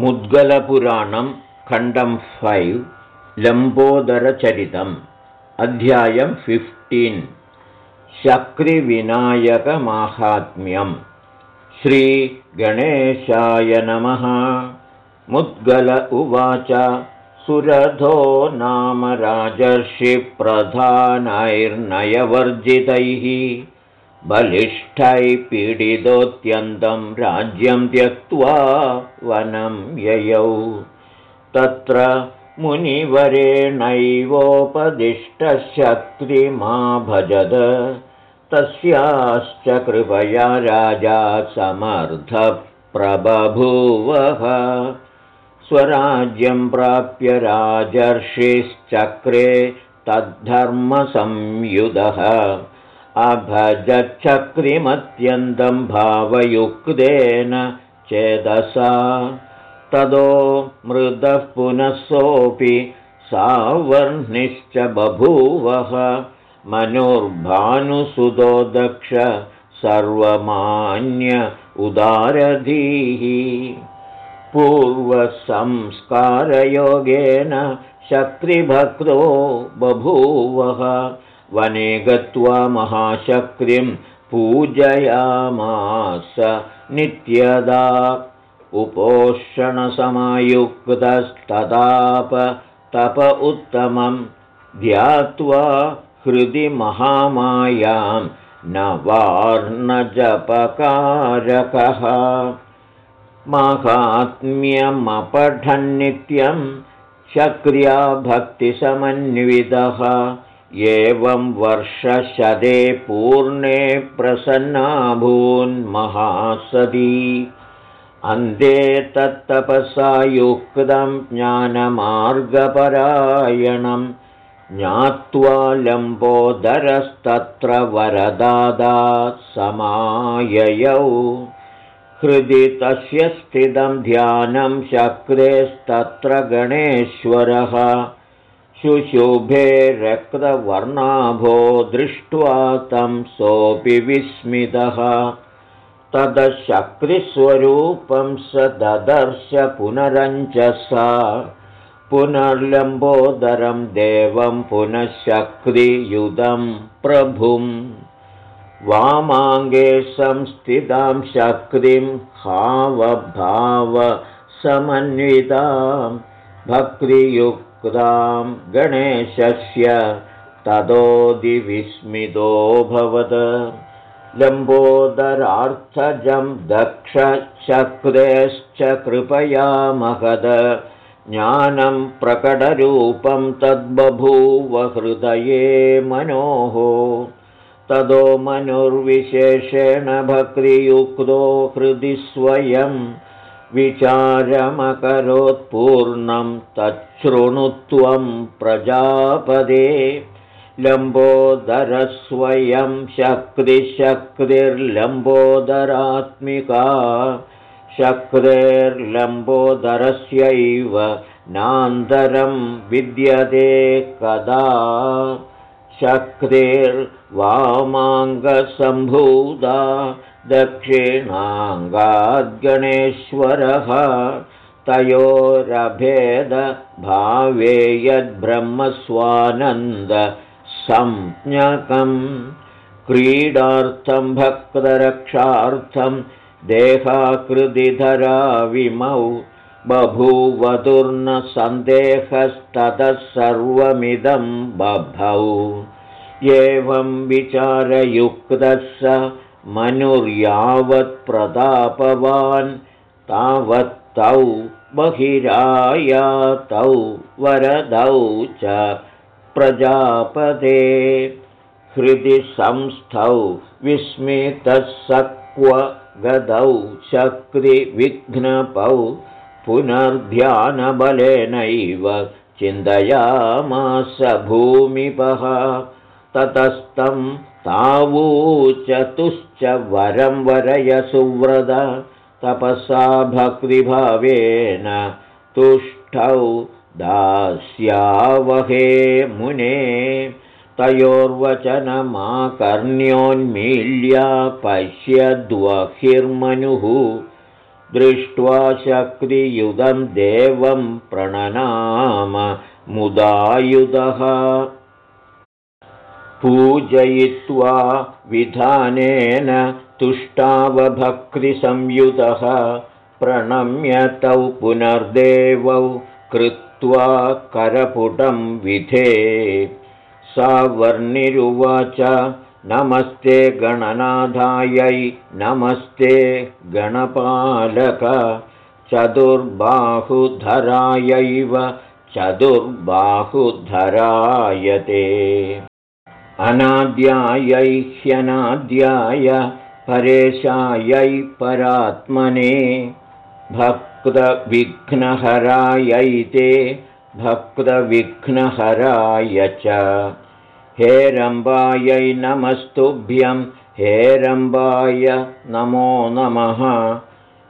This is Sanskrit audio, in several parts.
मुद्गलपुराणं खण्डं फैव् लम्बोदरचरितम् अध्यायं फिफ्टीन् शक्रिविनायकमाहात्म्यम् श्रीगणेशाय नमः। मुद्गल उवाच सुरधो नाम राजर्षिप्रधानैर्नयवर्जितैः बलिष्ठैः पीडितोऽत्यन्तं राज्यं त्यक्त्वा वनं ययौ। तत्र मुनिवरेणैवोपदिष्टशक्तिमा भजद तस्याश्च कृपया राजा समर्थप्रबभूवः स्वराज्यं प्राप्य राजर्षिश्चक्रे तद्धर्मसंयुधः अभजच्छक्रिमत्यन्तं भावयुक्तेन चेदसा। तदो मृदः पुनः सोऽपि सावर्णिश्च बभूवः। मनुर्भानुसुतो दक्ष सर्वमान्य उदारधीः। पूर्वसंस्कारयोगेन शक्तिभक्तो बभूवः वने गत्वा महाशक्तिं पूजयामास नित्यदा। उपोषणसमायुक्तस्तदाप तप उत्तमं ध्यात्वा हृदि महामायां न वार्णजपकारकः माहात्म्यमपठन्नित्यं शक्र्या भक्तिसमन्वितः एवं वर्षशदे पूर्णे प्रसन्नाभून्महासदी अन्ते तत्तपसा युक्तं ज्ञानमार्गपरायणं ज्ञात्वा लम्बोदरस्तत्र वरदादा समाययौ। हृदि तस्य स्थितं ध्यानं शक्रेस्तत्र गणेश्वरः शुशुभे रक्तवर्णाभो दृष्ट्वा तं सोऽपि विस्मितः। तदशक्तिस्वरूपं स ददर्श पुनरञ्जसा। पुनर्लम्बोदरं देवं पुनः शक्तियुधं प्रभुं वामाङ्गे संस्थितां शक्तिं हावभावसमन्वितां। भक्तियुक् गणेशस्य ततोदिविस्मितोऽभवत् लम्बोदरार्थजं दक्षचक्रेश्च कृपया महद ज्ञानं प्रकटरूपं तद्बभूव हृदये मनोः। ततो मनुर्विशेषेण भक्तियुक्तो हृदि स्वयं विचारमकरोत्पूर्णं तच्छृणुत्वं प्रजापदे लम्बोदरस्वयं शक्तिशक्तिर्लम्बोदरात्मिका शक्तेर्लम्बोदरस्यैव नान्तरं विद्यते कदा शक्तिर्वामाङ्गसम्भूता दक्षिणाङ्गाद्गणेश्वरः तयोरभेदभावे यद्ब्रह्मस्वानन्दसंज्ञकम् क्रीडार्थं भक्तरक्षार्थं देहाकृतिधराविमौ बभूवतुर्न सन्देहस्ततः सर्वमिदं बभौ। एवं विचारयुक्तः स मनुर्यावत्प्रतापवान् तावत्तौ बहिरायातौ वरदौ च प्रजापदे हृदि संस्थौ विस्मितः सक्व गदौ शक्तिविघ्नपौ पुनर्ध्यानबलेनैव चिन्तयामास भूमिपः। ततस्तं तावूचतुश्च वरं वरय सुव्रत। तपसा भक्तिभावेन तुष्टौ दास्यावहे मुने। तयोर्वचनमाकर्ण्योन्मील्या पश्यद्वहिर्मनुः दृष्ट्वा शक्तियुधं देवं प्रणनाम मुदायुधः। पूजयित्वा विधानेन तुष्टावभक्तिसंयुतः प्रणम्य तौ पुनर्देवौ कृत्वा करपुटं विधे। सावर्णिरुवाच नमस्ते गणनाथायै नमस्ते गणपालक चतुर्बाहुधरायैव चतुर्बाहुधरायते। अनाद्यायै ह्यनाद्याय परेशायै परात्मने भक्तविघ्नहरायैते भक्तविघ्नहराय च हेरम्बायै नमस्तुभ्यं हेरम्बाय नमो नमः।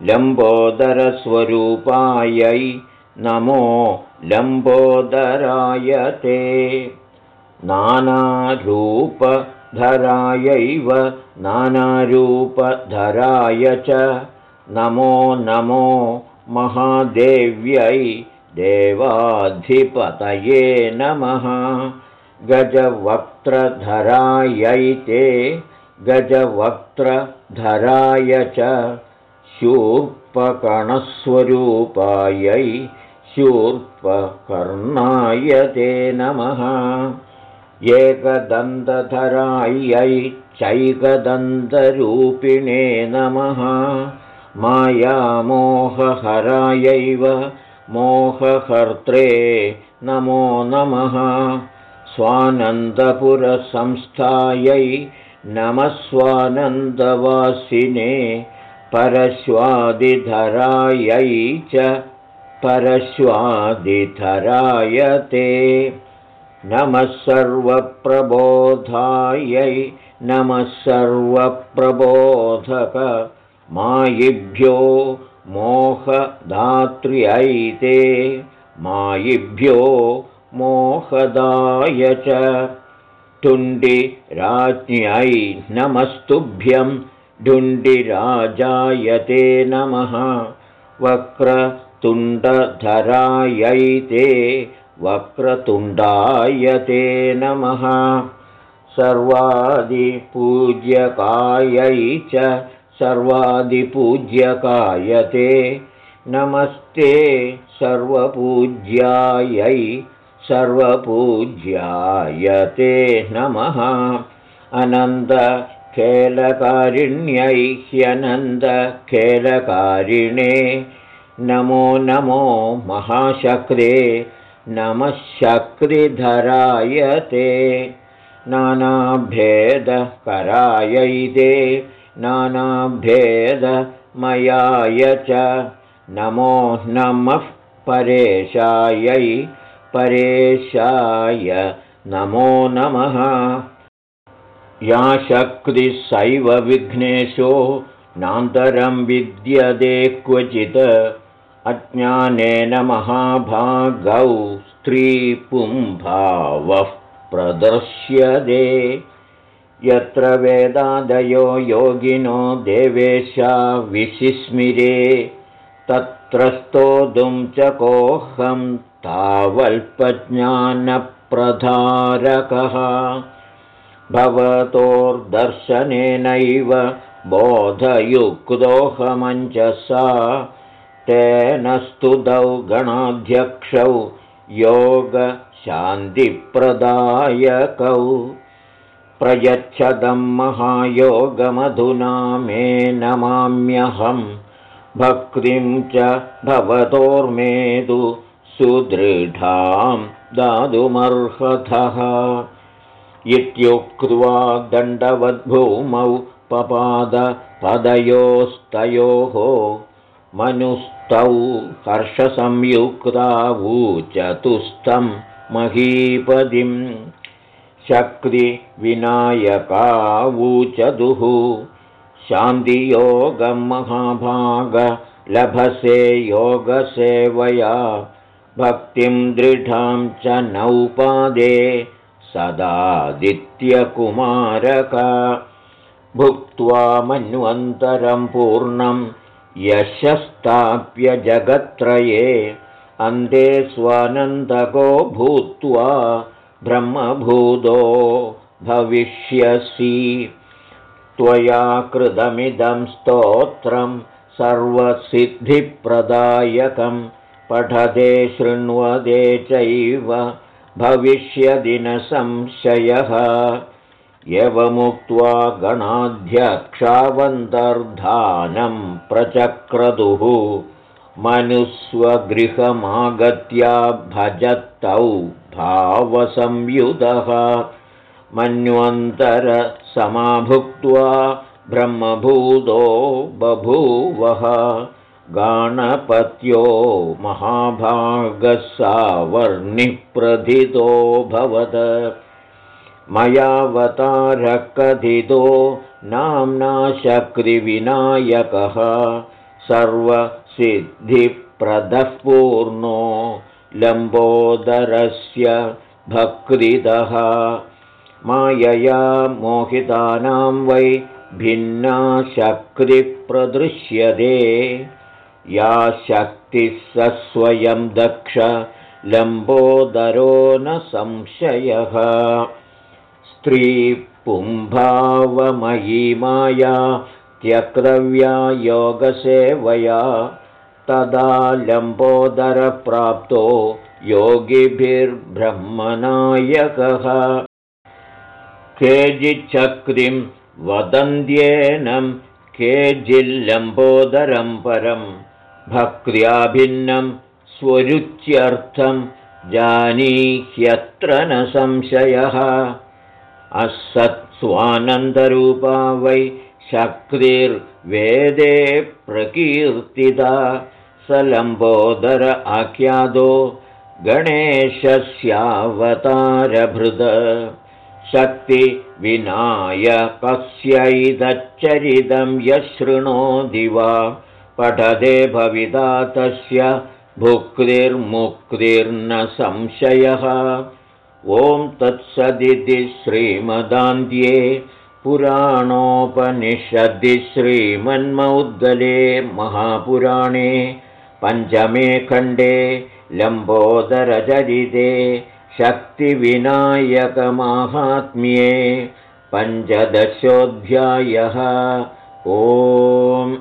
लम्बोदरस्वरूपायै नमो लम्बोदराय ते। नानारूपधरायैव नानारूपधराय च। नमो नमो महादेव्यै देवाधिपतये नमः गजवक्त्रधरायैते गजवक्त्रधराय च शूर्पकणस्वरूपायै शूर्पकर्णाय ते नमः। एकदन्तधरायै चैकदन्तरूपिणे नमः। मायामोहहरायैव मोहकर्त्रे नमो नमः स्वानन्दपुरसंस्थायै नमः स्वानन्दवासिने परश्वादिधरायै च परश्वादिधराय ते नमः सर्वप्रबोधायै नमः सर्वप्रबोधक मायिभ्यो मोहदात्र्यै मायिभ्यो मोहदाय च। टुण्डिराज्ञै नमस्तुभ्यं। ढुण्डिराजायते नमः। वक्रतुण्डधरायैते वक्रतुण्डायते नमः। सर्वादिपूज्यकायै च सर्वादिपूज्यकायते नमस्ते सर्वपूज्यायै सर्वपूज्यायते नमः। अनन्दखेलकारिण्यै ह्यनन्दखेलकारिणे नमो नमो महाशक्रे नमः शक्तिधरायते नानाभेदकरायैते नानाभेदमयाय च। नमो नमः परेशायै परेशाय नमो नमः। या शक्तिः विघ्नेशो नान्तरं विद्यते क्वचित्। अज्ञानेन महाभागौ स्त्रीपुंभावः प्रदर्श्यते। यत्र वेदादयो योगिनो देवेशा विशिस्मिरे तत्र च कोऽहं तावल्पज्ञानप्रधारकः। भवतोर्दर्शनेनैव बोधयुक्तोऽहमञ्जसा। तेन स्तुतौ गणाध्यक्षौ योगशान्तिप्रदायकौ। प्रयच्छदं महायोगमधुना मे नमाम्यहं। भक्तिं च भवतोर्मेदु सुदृढां दातुमर्हतः इत्युक्त्वा दण्डवद्भूमौ पपादपदयोस्तयोः मनुस्तौ हर्षसंयुक्तावूचतुस्थं शान्तियोगं महाभाग लभसे योगसेवया भक्तिं दृढां च नौपादे सदादित्यकुमारक। भुक्त्वा मन्वन्तरं पूर्णं यशस्ताप्य जगत्त्रये अन्ते स्वानन्दको भूत्वा ब्रह्मभूतो भविष्यसि। त्वया कृतमिदं स्तोत्रं सर्वसिद्धिप्रदायकं पठते शृण्वते चैव भविष्यदिनसंशयः। एवमुक्त्वा गणाध्यक्षावन्तर्धानं प्रचक्रतुः मनुस्वगृहमागत्या भजत्तौ भावसंयुतः मन्वन्तरसमाभुक्त्वा ब्रह्मभूतो बभूवः गाणपत्यो महाभागसावर्णिप्रथितो भवद मयावतारकथितो नाम्ना शक्रिविनायकः सर्वसिद्धिप्रदः पूर्णो लम्बोदरस्य भक्तिदः। मायया मोहितानां वै भिन्ना शक्तिप्रदृश्यते या शक्तिः स स्वयं दक्ष। लम्बोदरो न संशयः। स्त्रीपुम्भावमयी माया त्यक्तव्या योगसेवया। तदा लम्बोदरप्राप्तो योगिभिर्ब्रह्मनायकः। केचिच्चक्रिं वदन्त्येनं केचिल्लम्बोदरं परं भक्त्या भिन्नं स्वरुच्यर्थं जानीह्यत्र न संशयः। अस्सत्स्वानन्दरूपा वै शक्तिर्वेदे प्रकीर्तिता। स लम्बोदर आख्यादो गणेशस्यावतारभृद। शक्तिविनायकस्यैतच्चरितं यशृणोति वा पठते भविता तस्य भुक्तिर्मुक्तिर्न संशयः। ॐ तत्सदिति श्रीमदान्ध्ये पुराणोपनिषदि श्रीमन्मौद्गले महापुराणे पञ्चमे खण्डे लम्बोदरचरिते शक्तिविनायकमाहात्म्ये पञ्चदशोऽध्यायः। ओम्